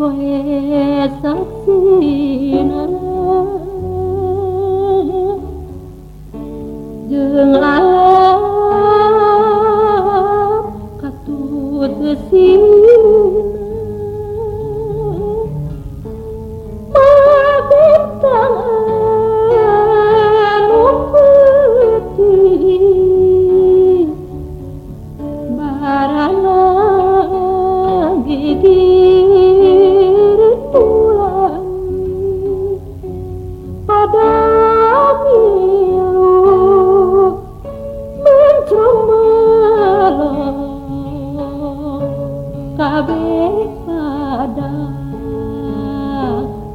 quê sắc xin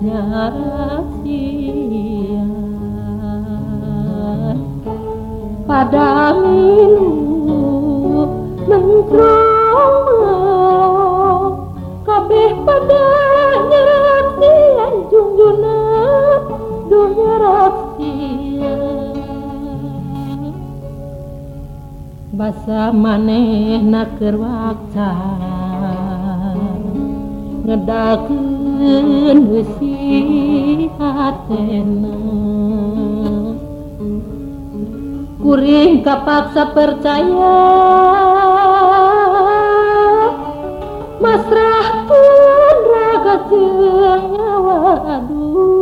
nyarasian pada milu mencemelong kabeh pada nyarasian junjungan dunia rasian basa maneh naker wakta ngedakeun menusi hatena kuring kapaksa percaya masrahkeun pun raga nyawa aduh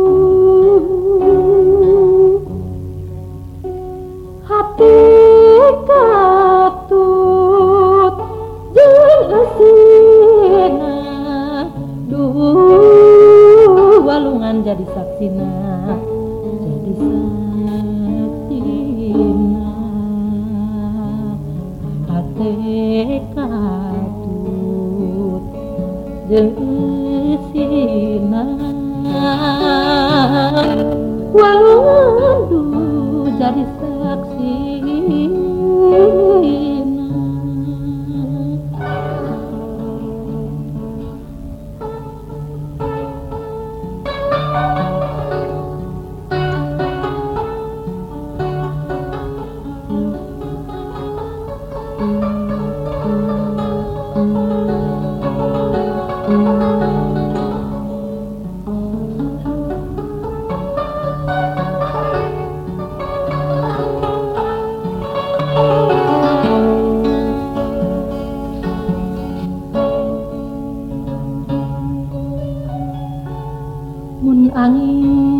Saktina jadi Saktina hati katut desina walau anh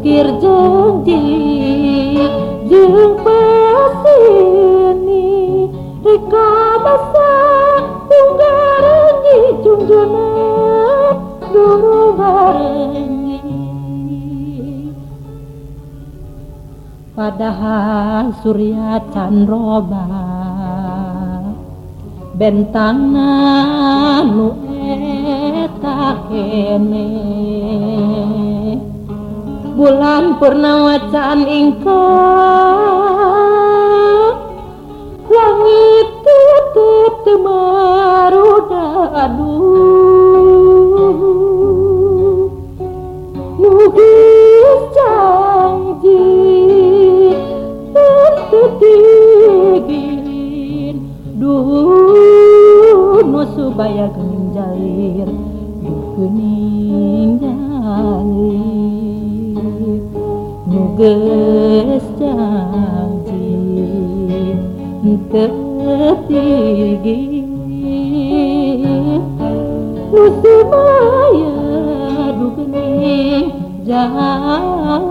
ukir janji jeung pasini reka basa unggarengi junjuna duru barengi. Padahal surya candroba bentangna nu eta kene bulan purnama can ingkang langit tutup temaruda aduh nugis janji tentu tigin duh nu subaya kening jalir kening jalir nuges janji tertinggi nusu maya dugni jalan